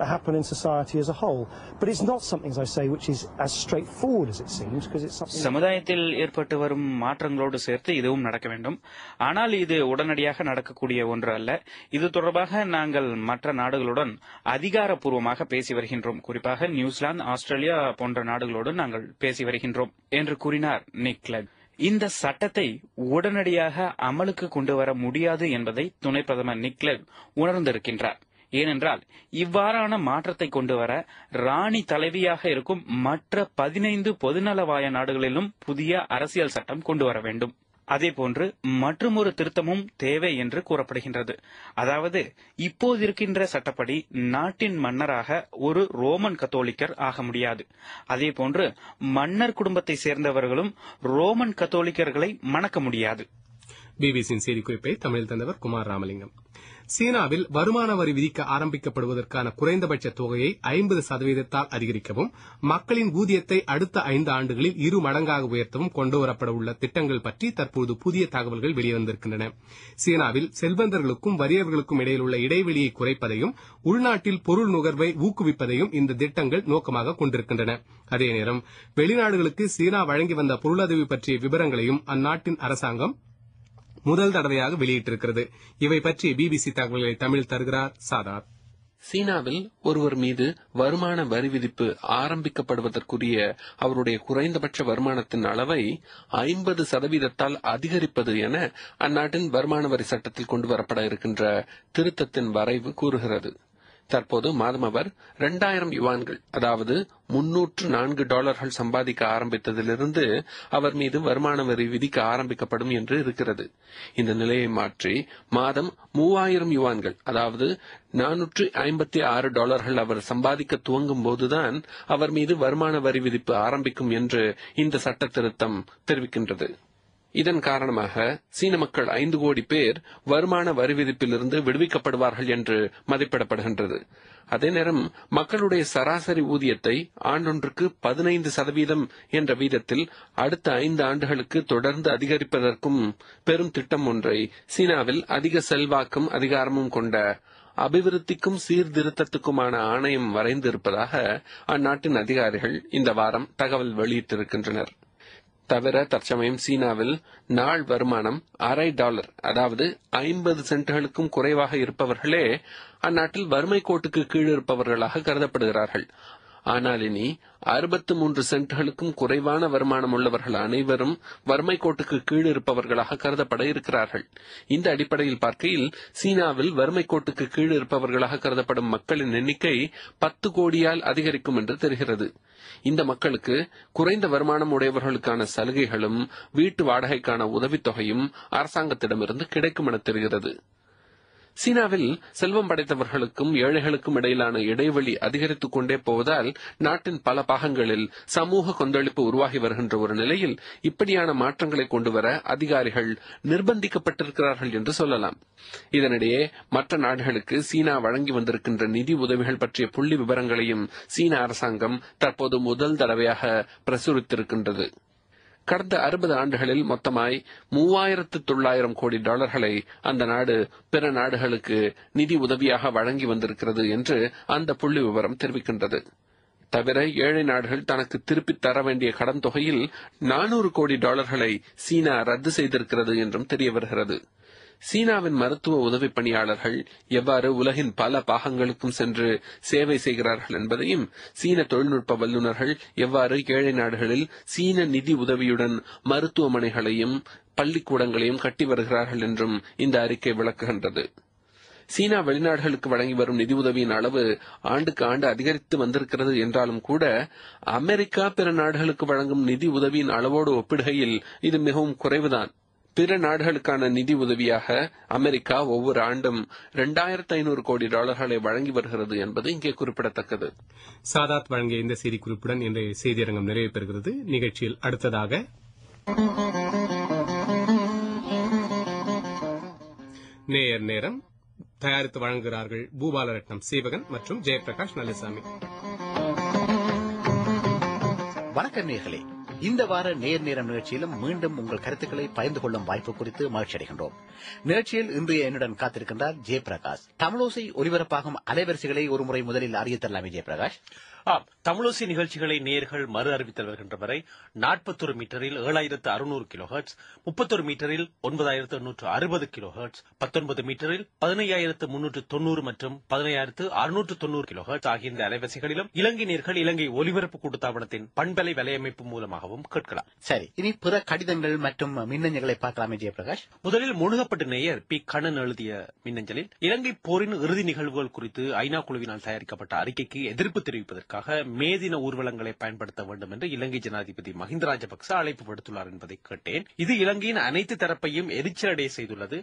happen in society as a whole. But it's not something, as I say, which is as straightforward as it seems, because it's something. சமுதாயத்தில் ஏற்பட்டு வரும் மாற்றங்களோடு சேர்த்து இதுவும் நடக்க வேண்டும் ஆனால் இது உடனடியாக நடக்கக்கூடிய ஒன்று அல்ல இது தொடர்பாக நாங்கள் மற்ற நாடுகளுடன் அதிகாரப்பூர்வமாக பேசி வருகின்றோம் குறிப்பாக நியூசிலாந்து ஆஸ்திரேலியா போன்ற நாடுகளோடு நாங்கள் பேசி வருகின்றோம் என்று கூறினார் நிக்லக் இந்த சட்டத்தை உடனடியாக அமலுக்கு கொண்டு வர முடியாது என்பதை துணை பிரதமர் நிக்லக் உணர்ந்திருக்கின்றார் ஏனென்றால் இவ்வாறான மாற்றத்தை கொண்டு வர ராணி தலைவியாக இருக்கும் மற்ற பதினைந்து பொதுநலவாய நாடுகளிலும் புதிய அரசியல் சட்டம் கொண்டு வர வேண்டும். அதேபோன்று மற்றுமொரு திருத்தமும் தேவை என்று கூறப்படுகின்றது. அதாவது இப்போது இருக்கின்ற சட்டப்படி நாட்டின் மன்னராக ஒரு ரோமன் கத்தோலிக்கர் ஆக முடியாது. அதேபோன்று மன்னர் குடும்பத்தை சேர்ந்தவர்களும் ரோமன் கத்தோலிக்கர்களை மணக்க முடியாது. பிபிசியின் செய்திக்குறிப்பை தமிழில் தந்தவர் குமார் ராமலிங்கம். சீனாவில் வருமான வரி விதிக்க ஆரம்பிக்கப்படுவதற்கான குறைந்தபட்ச தொகையை ஐம்பது சதவீதத்தால் அதிகரிக்கவும் மக்களின் ஊதியத்தை அடுத்த ஐந்து ஆண்டுகளில் இரு மடங்காக உயர்த்தவும் கொண்டுவரப்பட உள்ள திட்டங்கள் பற்றி தற்போது புதிய தகவல்கள் வெளிவந்திருக்கின்றன. சீனாவில் செல்வந்தர்களுக்கும் வறியவர்களுக்கும் இடையில் உள்ள இடைவெளியை குறைப்பதையும் உள்நாட்டில் பொருள் நுகர்வை ஊக்குவிப்பதையும் இந்த திட்டங்கள் நோக்கமாக கொண்டிருக்கின்றன. அதே நேரம் வெளிநாடுகளுக்கு சீனா வழங்கி வந்த பொருளுதவி பற்றிய விவரங்களையும் அந்நாட்டின் அரசாங்கம் முதல் தடவையாக வெளியிட்டிருக்கிறது. இவை பற்றி பிபிசி தகவல்களை தமிழ் தருகிறார் சாதாத் சீனாவில் ஒருவர் மீது வருமான வரி விதிப்பு ஆரம்பிக்கப்படுவதற்குரிய அவருடைய குறைந்தபட்ச வருமானத்தின் அளவை ஐம்பது சதவீதத்தால் அதிகரிப்பது என அந்நாட்டின் வருமான வரி சட்டத்தில் கொண்டுவரப்பட இருக்கின்ற திருத்தத்தின் வரைவு கூறுகிறது. தற்போது மாதம் அவர் இரண்டாயிரம் யுவான்கள் அதாவது முன்னூற்று நான்கு டாலர்கள் சம்பாதிக்க ஆரம்பித்ததிலிருந்து அவர் மீது வருமான வரி விதிக்க ஆரம்பிக்கப்படும் என்று இருக்கிறது. இந்த நிலையை மாற்றி மாதம் மூவாயிரம் யுவான்கள் அதாவது நானூற்று ஐம்பத்தி ஆறு டாலர்கள் அவர் சம்பாதிக்க துவங்கும் போதுதான் அவர் மீது வருமான வரி விதிப்பு ஆரம்பிக்கும் என்று இந்த சட்ட திருத்தம் தெரிவிக்கின்றது. இதன் காரணமாக சீன மக்கள் ஐந்து கோடி பேர் வருமான வரி விதிப்பிலிருந்து விடுவிக்கப்படுவார்கள் என்று மதிப்பிடப்படுகின்றது. அதே நேரம் மக்களுடைய சராசரி ஊதியத்தை ஆண்டொன்றுக்கு பதினைந்து சதவீதம் என்ற வீதத்தில் அடுத்த ஐந்து ஆண்டுகளுக்கு தொடர்ந்து அதிகரிப்பதற்கும் பெரும் திட்டம் ஒன்றை சீனாவில் அதிக செல்வாக்கும் அதிகாரமும் கொண்ட அபிவிருத்திக்கும் சீர்திருத்தத்துக்குமான ஆணையம் வரைந்திருப்பதாக அந்நாட்டின் அதிகாரிகள் இந்த வாரம் தகவல் வெளியிட்டிருக்கின்றனர். தவிர தற்சமயம் சீனாவில் நாள் வருமானம் அரை டாலர் அதாவது ஐம்பது சென்ட்டுகளுக்கும் குறைவாக இருப்பவர்களே அந்நாட்டில் வறுமை கோட்டுக்கு கீழ் இருப்பவர்களாக கருதப்படுகிறார்கள். ஆனால் இனி அறுபத்து மூன்று சென்ட்களுக்கும் குறைவான வருமானம் உள்ளவர்கள் அனைவரும் வறுமை கோட்டுக்கு கீழ் இருப்பவர்களாக கருதப்பட இருக்கிறார்கள். இந்த அடிப்படையில் பார்க்கையில் சீனாவில் வறுமை கோட்டுக்கு கீழ் இருப்பவர்களாக கருதப்படும் மக்களின் எண்ணிக்கை பத்து கோடியால் அதிகரிக்கும் என்று தெரிகிறது. இந்த மக்களுக்கு குறைந்த வருமானம் உடையவர்களுக்கான சலுகைகளும் வீட்டு வாடகைக்கான உதவித்தொகையும் அரசாங்கத்திடமிருந்து கிடைக்கும் என தெரிகிறது. சீனாவில் செல்வம் படைத்தவர்களுக்கும் ஏழைகளுக்கும் இடையிலான இடைவெளி அதிகரித்துக் கொண்டே போவதால் நாட்டின் பல பாகங்களில் சமூக கொந்தளிப்பு உருவாகி வருகின்ற ஒரு நிலையில் இப்படியான மாற்றங்களை கொண்டுவர அதிகாரிகள் நிர்பந்திக்கப்பட்டிருக்கிறார்கள் என்று சொல்லலாம். இதனிடையே மற்ற நாடுகளுக்கு சீனா வழங்கி வந்திருக்கின்ற நிதி உதவிகள் பற்றிய புள்ளி விவரங்களையும் சீன அரசாங்கம் தற்போது முதல் தடவையாக பிரசுரித்திருக்கின்றது. கடந்த அறுபது ஆண்டுகளில் மொத்தமாய் மூவாயிரத்து தொள்ளாயிரம் கோடி டாலர்களை அந்த நாடு பிற நாடுகளுக்கு நிதி உதவியாக வழங்கி வந்திருக்கிறது என்று அந்த புள்ளி விவரம் தெரிவிக்கின்றது. தவிர ஏழை நாடுகள் தனக்கு திருப்பித் தர வேண்டிய கடன் தொகையில் நானூறு கோடி டாலர்களை சீனா ரத்து செய்திருக்கிறது என்றும் தெரிய வருகிறது சீனாவின் மருத்துவ உதவி பணியாளர்கள் எவ்வாறு உலகின் பல பாகங்களுக்கும் சென்று சேவை செய்கிறார்கள் என்பதையும் சீன தொழில்நுட்ப வல்லுநர்கள் எவ்வாறு ஏழை நாடுகளில் சீன நிதி உதவியுடன் மருத்துவமனைகளையும் பள்ளிக்கூடங்களையும் கட்டி வருகிறார்கள் என்றும் இந்த அறிக்கை விளக்குகின்றது. சீனா வெளிநாடுகளுக்கு வழங்கி வரும் நிதி உதவியின் அளவு ஆண்டுக்கு ஆண்டு அதிகரித்து வந்திருக்கிறது என்றாலும் கூட அமெரிக்கா பிற நாடுகளுக்கு வழங்கும் நிதி உதவியின் அளவோடு ஒப்பிடுகையில் இது மிகவும் குறைவுதான். பிற நாடுகளுக்கான நிதி உதவியாக அமெரிக்கா ஒவ்வொரு ஆண்டும் இரண்டாயிரத்து ஐநூறு கோடி டாலர்களை வழங்கி வருகிறது என்பது இங்கே குறிப்பிடத்தக்கது. சாதாத் வழங்கிய இந்த செய்தி குறிப்புடன் இன்றைய செய்தியரங்கம் நிறைவு பெறுகிறது. நிகழ்ச்சியில் அடுத்ததாக நேயர் நேரம். தயாரித்து வழங்குகிறார்கள் பூபாலரட்னம் சீவகன் மற்றும் ஜெயபிரகாஷ் நல்லசாமி. வணக்கம் நேர்களே இந்த வார நேர் நேரம் நிகழ்ச்சியிலும் மீண்டும் உங்கள் கருத்துக்களை பகிர்ந்து கொள்ளும் வாய்ப்பு குறித்து மகிழ்ச்சி அடைகின்றோம். நிகழ்ச்சியில் இன்றைய என்னுடன் காத்திருக்கின்றார் ஜெயபிரகாஷ். தமிழோசை ஒலிபரப்பாகும் அலைவரிசைகளை ஒருமுறை முதலில் அறியத்தரலாமே ஜெயபிரகாஷ். ஆம் தமிழோசி நிகழ்ச்சிகளை நேர்கள் மறு அறிவித்தல் வருகின்ற வரை நாற்பத்தொரு மீட்டரில் ஏழாயிரத்து அறுநூறு கிலோ ஹெர்ட்ஸ் முப்பத்தொரு மீட்டரில் ஒன்பதாயிரத்து எண்ணூற்று அறுபது கிலோ ஹெர்ட்ஸ் பத்தொன்பது மீட்டரில் பதினையாயிரத்து முன்னூற்று தொண்ணூறு மற்றும் பதினையாயிரத்து அறுநூற்று தொண்ணூறு கிலோ ஹெர்ட்ஸ் ஆகிய இந்த அலைவரிசைகளிலும் இலங்கை நேர்கள் இலங்கை ஒலிபரப்பு கூட்டுத்தாபனத்தின் பண்பலை வலையமைப்பு மூலமாகவும் கேட்கலாம். சரி இனி பிற கடிதங்கள் மற்றும் மின்னஞ்சல்களை பார்க்கலாமே ஜெயபிரகாஷ் முதலில் முழுகப்பட்ட நேயர் பி. கண்ணன் எழுதிய மின்னஞ்சலில் இலங்கை போரின் இறுதி நிகழ்வுகள் குறித்து ஐநா குழுவினால் தயாரிக்கப்பட்ட அறிக்கைக்கு எதிர்ப்பு செய்வதற்காக மே தின ஊர்வலங்களை பயன்படுத்த வேண்டும் என்று இலங்கை ஜனாதிபதி மஹிந்த ராஜபக்ச அழைப்பு விடுத்துள்ளார் என்பதை கேட்டேன். இது இலங்கையின் அனைத்து தரப்பையும் எரிச்சலடைய செய்துள்ளது.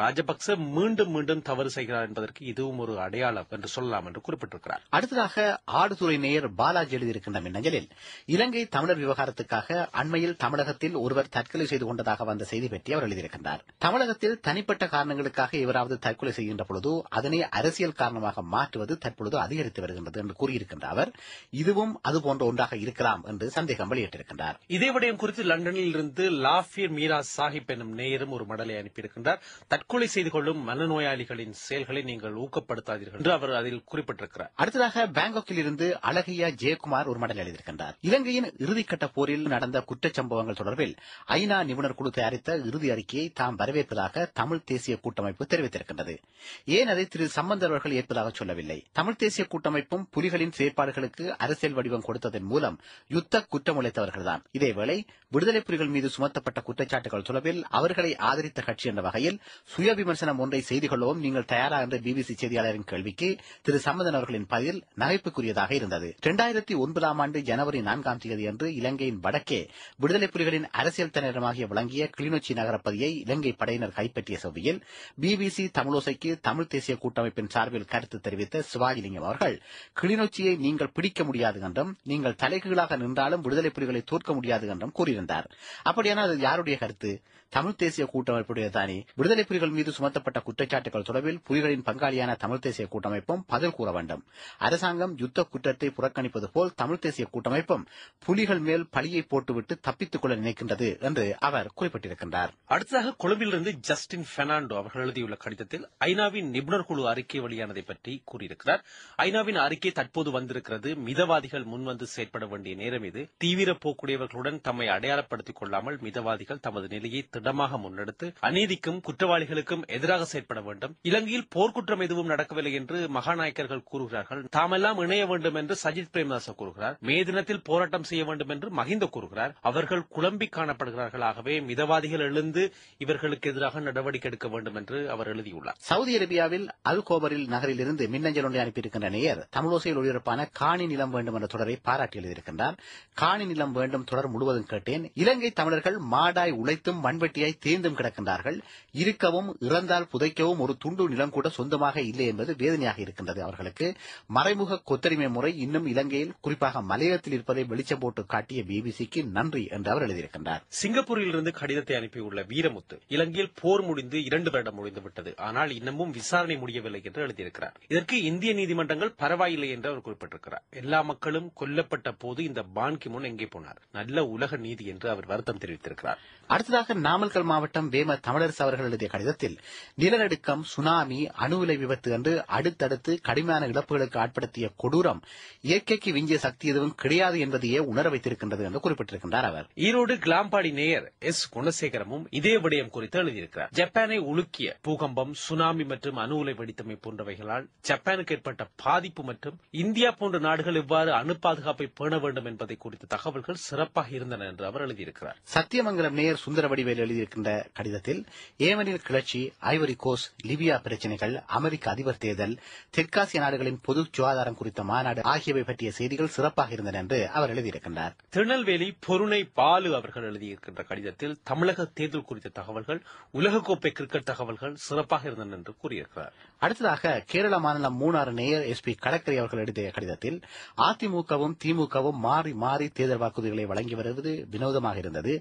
ராஜபக்ச மீண்டும் மீண்டும் தவறு செய்கிறார் என்பதற்கு இதுவும் ஒரு அடையாளம் என்று சொல்லலாம் என்று குறிப்பிட்டிருக்கிறார். அடுத்ததாக ஆடுதுறை நேயர் பாலாஜி எழுதியிருக்கின்ற மின்னஞ்சலில் இலங்கை தமிழர் விவகாரத்துக்காக அண்மையில் தமிழகத்தில் ஒருவர் தற்கொலை செய்து கொண்டதாக வந்த செய்தி பற்றி அவர் எழுதியிருக்கின்றார். தமிழகத்தில் தனிப்பட்ட காரணங்களுக்காக எவராவது தற்கொலை செய்கின்ற பொழுது அதனை அரசியல் காரணமாக மாற்றுவது தற்பொழுது அதிகரித்து வருகின்றது என்று கூறியிருக்கின்ற அவர் இதுவும் அதுபோன்ற ஒன்றாக இருக்கலாம் என்று சந்தேகம் வெளியிட்டிருக்கின்றார். இதே விடயம் குறித்து லண்டனில் இருந்து லாஃபியர் மீரா சாஹிப் என்னும் நேயரும் ஒரு மடலை அனுப்பியிருக்கின்றார். தற்கொலை செய்து கொள்ளும் மனநோயாளிகளின் செயல்களை நீங்கள் ஊக்கப்படுத்தாதீர்கள் என்று அவர் அதில் குறிப்பிட்டிருக்கிறார். அடுத்ததாக பாங்காக்கில் இருந்து அழகையா ஜெயக்குமார் ஒரு மடல் எழுதியிருக்கின்றார். இலங்கையின் இறுதிக்கட்ட போரில் நடந்த குற்றச்சம்பவங்கள் தொடர்பில் ஐநா நிபுணர் குழு தயாரித்த இறுதி அறிக்கையை தாம் வரவேற்பதாக தமிழ் தேசிய கூட்டமைப்பு தெரிவித்திருக்கின்றது. ஏன் அதை திரு சம்பந்தர் அவர்கள் ஏற்பதாக சொல்லவில்லை? தமிழ் தேசிய கூட்டமைப்பும் புலிகளின் குற்றவாளிகளுக்கு அரசியல் வடிவம் கொடுத்ததன் மூலம் யுத்த குற்றம் உழைத்தவர்கள்தான். இதேவேளை விடுதலை புலிகள் மீது சுமத்தப்பட்ட குற்றச்சாட்டுகள் தொடர்பில் அவர்களை ஆதரித்த கட்சி என்ற வகையில் சுய விமர்சனம் ஒன்றை செய்து கொள்ளவும் நீங்கள் தயாரா என்ற பிபிசி செய்தியாளரின் கேள்விக்கு திரு சம்பந்தன் அவர்களின் பதில் நகைப்புக்குரியதாக இருந்தது. இரண்டாயிரத்தி ஒன்பதாம் ஆண்டு ஜனவரி நான்காம் தேதி அன்று இலங்கையின் வடக்கே விடுதலை புலிகளின் அரசியல் தலைவரமாகிய விளங்கிய கிளிநொச்சி நகரப்பதியை இலங்கை படையினர் கைப்பற்றிய செவ்வியில் பிபிசி தமிழோசைக்கு தமிழ் தேசிய கூட்டமைப்பின் சார்பில் கருத்து தெரிவித்த சிவாஜிலிங்கம் அவர்கள் கிளிநொச்சியை நீங்கள் பிடிக்க முடியாது என்றும் நீங்கள் தலைகீழாக நின்றாலும் விடுதலை புலிகளை தோற்க முடியாது என்றும் கூறியிருந்தார். அப்படியானால் அது யாருடைய கருத்து? தமிழ் தேசிய கூட்டமைப்புடைய விடுதலை புலிகள் மீது சுமத்தப்பட்ட குற்றச்சாட்டுகள் தொடர்பில் புலிகளின் பங்காளியான தமிழ் தேசிய கூட்டமைப்பும் பதில் கூற வேண்டும். அரசாங்கம் யுத்த குற்றத்தை புறக்கணிப்பது போல் தமிழ் தேசிய கூட்டமைப்பும் புலிகள் மேல் பழியை போட்டுவிட்டு தப்பித்துக் கொள்ள நினைக்கின்றது என்று அவர் குறிப்பிட்டிருக்கின்றார். அடுத்ததாக கொழும்பிலிருந்து ஜஸ்டின் பெர்னாண்டோ அவர்கள் எழுதியுள்ள கடிதத்தில் ஐநாவின் நிபுணர் குழு அறிக்கை வெளியானதை பற்றி கூறியிருக்கிறார். ஐநாவின் அறிக்கை தற்போது வந்திருக்கிறது. மிதவாதிகள் முன்வந்து செயற்பட வேண்டிய நேரம் இது. தீவிர போக்குடையவர்களுடன் தம்மை அடையாளப்படுத்திக் கொள்ளாமல் மிதவாதிகள் தமது நிலையை திட்டமாக முன்னெடுத்து அநீதிக்கும் குற்றவாளிகளுக்கும் எதிராக செயற்பட வேண்டும். இலங்கையில் போர்க்குற்றம் எதுவும் நடக்கவில்லை என்று மகாநாயக்கர்கள் கூறுகிறார்கள். தாமெல்லாம் இணைய வேண்டும் என்று சஜித் பிரேமதாச கூறுகிறார். மே தினத்தில் போராட்டம் செய்ய வேண்டும் என்று மஹிந்த கூறுகிறார். அவர்கள் குழம்பி காணப்படுகிறார்கள் ஆகவே மிதவாதிகள் எழுந்து இவர்களுக்கு எதிராக நடவடிக்கை எடுக்க வேண்டும் என்று அவர் எழுதியுள்ளார். சவுதி அரேபியாவில் அல் கோபரில் நகரில் இருந்து மின்னஞ்சல் ஒன்றை அனுப்பியிருக்கின்ற நேயர் தமிழோசையில் ஒளிபரப்பான காணி நிலம் வேண்டும் என்ற தொடரை பாராட்டி எழுதியிருக்கின்றார். காணி நிலம் வேண்டும் தொடர் முழுவதும் கேட்டேன். இலங்கை தமிழர்கள் மாடாய் உழைத்தும் கட்டியாய் தேர்ந்தும் கிடக்கின்றார்கள். இருக்கவும் இறந்தால் புதைக்கவும் ஒரு துண்டு நிலம் கூட சொந்தமாக இல்லை என்பது வேதனையாக இருக்கின்றது அவர்களுக்கு. மறைமுக கொத்தடிமை முறை இன்னும் இலங்கையில் குறிப்பாக மலையகத்தில் இருப்பதை வெளிச்சம் போட்டு காட்டிய பிபிசிக்கு நன்றி என்று அவர் எழுதியிருக்கின்றார். சிங்கப்பூரில் இருந்து கடிதத்தை அனுப்பியுள்ள வீரமுத்து இலங்கையில் போர் முடிந்து இரண்டு வருடம் முடிந்து விட்டது. ஆனால் இன்னமும் விசாரணை முடியவில்லை என்று எழுதியிருக்கிறார். இதற்கு இந்திய நீதிமன்றங்கள் பரவாயில்லை என்று அவர் குறிப்பிட்டிருக்கிறார். எல்லா மக்களும் கொல்லப்பட்ட போது இந்த பான்கி முன் எங்கே போனார்? நல்ல உலக நீதி என்று அவர் வருத்தம் தெரிவித்திருக்கிறார். அடுத்ததாக நாமக்கல் மாவட்டம் வேம தமிழரசு அவர்கள் எழுதிய கடிதத்தில் நிலநடுக்கம் சுனாமி அணு உலை விபத்து என்று அடுத்தடுத்து கடுமையான இழப்புகளுக்கு ஆட்படுத்திய கொடூரம் இயற்கைக்கு விஞ்சிய சக்தி எதுவும் கிடையாது என்பதையே உணர வைத்திருக்கின்றது என்று குறிப்பிட்டிருக்கின்றார் அவர். ஈரோடு கிளாம்பாடி நேயர் எஸ் குணசேகரமும் இதே விடயம் குறித்து எழுதியிருக்கிறார். ஜப்பானை உலுக்கிய பூகம்பம் சுனாமி மற்றும் அணு உலை வெடித்தமை போன்றவைகளால் ஜப்பானுக்கு ஏற்பட்ட பாதிப்பு மற்றும் இந்தியா போன்ற நாடுகள் எவ்வாறு அணு பாதுகாப்பை பேண வேண்டும் என்பதை குறித்த தகவல்கள் சிறப்பாக இருந்தன என்று அவர் எழுதியிருக்கிறார். சத்தியமங்கலம் நேயர் சுந்தர வடிவேல் எழுதியிருக்கின்ற கடிதத்தில் ஏமனில் கிளர்ச்சி ஐவரி கோஸ்ட் லிபியா பிரச்சினைகள் அமெரிக்க அதிபர் தேர்தல் தெற்காசிய நாடுகளின் பொது சுகாதாரம் குறித்த மாநாடு ஆகியவை பற்றிய செய்திகள் சிறப்பாக இருந்தன என்று அவர் எழுதியிருக்கின்றார். திருநெல்வேலி பொருணை பாலு அவர்கள் எழுதியிருக்கின்ற கடிதத்தில் தமிழக தேர்தல் குறித்த தகவல்கள் உலகக்கோப்பை கிரிக்கெட் தகவல்கள் சிறப்பாக இருந்தன என்று கூறியிருக்கிறார். அடுத்ததாக கேரள மாநிலம் மூணாறு நேயர் எஸ் பி கடற்கரை அவர்கள் எழுதிய கடிதத்தில் அதிமுகவும் திமுகவும் மாறி மாறி தேர்தல் வாக்குறுதிகளை வழங்கி வருவது வினோதமாக இருந்தது.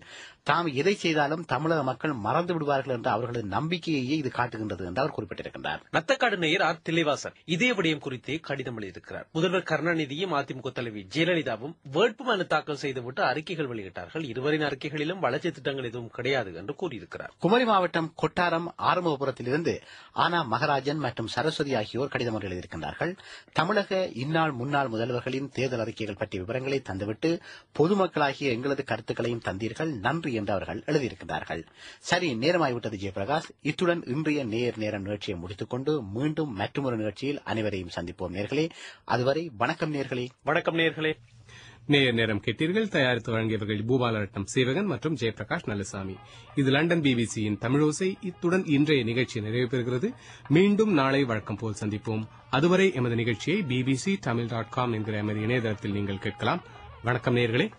தாம் எதை செய்தாலும் தமிழக மக்கள் மறந்து விடுவார்கள் என்ற அவர்களது நம்பிக்கையையே இது காட்டுகின்றது என்று அவர் குறிப்பிட்டிருக்கின்றார். நத்தக்காடு நேயர் ஆர் தில்லைவாசன் இதே விடயம் குறித்தே கடிதம் எழுதியிருக்கிறார். முதல்வர் கருணாநிதியும் அதிமுக தலைவி ஜெயலலிதாவும் வேட்புமனு தாக்கல் செய்துவிட்டு அறிக்கைகள் வெளியிட்டார்கள். இருவரின் அறிக்கைகளிலும் வளர்ச்சி திட்டங்கள் எதுவும் கிடையாது என்று கூறியிருக்கிறார். குமரி மாவட்டம் கொட்டாரம் ஆறுமுகபுரத்திலிருந்து ஆனா மகராஜன் மற்றும் சரஸ்வதி ஆகியோர் கடிதம் ஒன்று எழுதியிருக்கின்றார்கள். தமிழக இந்நாள் முன்னாள் முதல்வர்களின் தேர்தல் அறிக்கைகள் பற்றிய விவரங்களை தந்துவிட்டு பொதுமக்களாகிய எங்களது கருத்துக்களையும் தந்தீர்கள். நன்றி. என்று அவர்கள் எழுதியிருக்கிறார்கள் சரி நேரமாகிவிட்டது ஜெயபிரகாஷ். இத்துடன் இன்றைய நேர் நேரம் நிகழ்ச்சியை முடித்துக் கொண்டு மீண்டும் மற்றொரு நிகழ்ச்சியில் அனைவரையும் சந்திப்போம் நேர்களே. அதுவரை வணக்கம் நேர்களே. வணக்கம் நேர்களே. நேயர் நேரம் கேட்டீர்கள். தயாரித்து வழங்கியவர்கள் பூபாலரட்னம் சேவகன் மற்றும் ஜெயபிரகாஷ் நல்லசாமி. இது லண்டன் பிபிசியின் தமிழோசை. இத்துடன் இன்றைய நிகழ்ச்சி நிறைவு பெறுகிறது. மீண்டும் நாளை வழக்கம் போல் சந்திப்போம். அதுவரை எமது நிகழ்ச்சியை பிபிசி தமிழ் டாட் காம் என்கிற எமது இணையதளத்தில் நீங்கள் கேட்கலாம். வணக்கம் நேர்களே.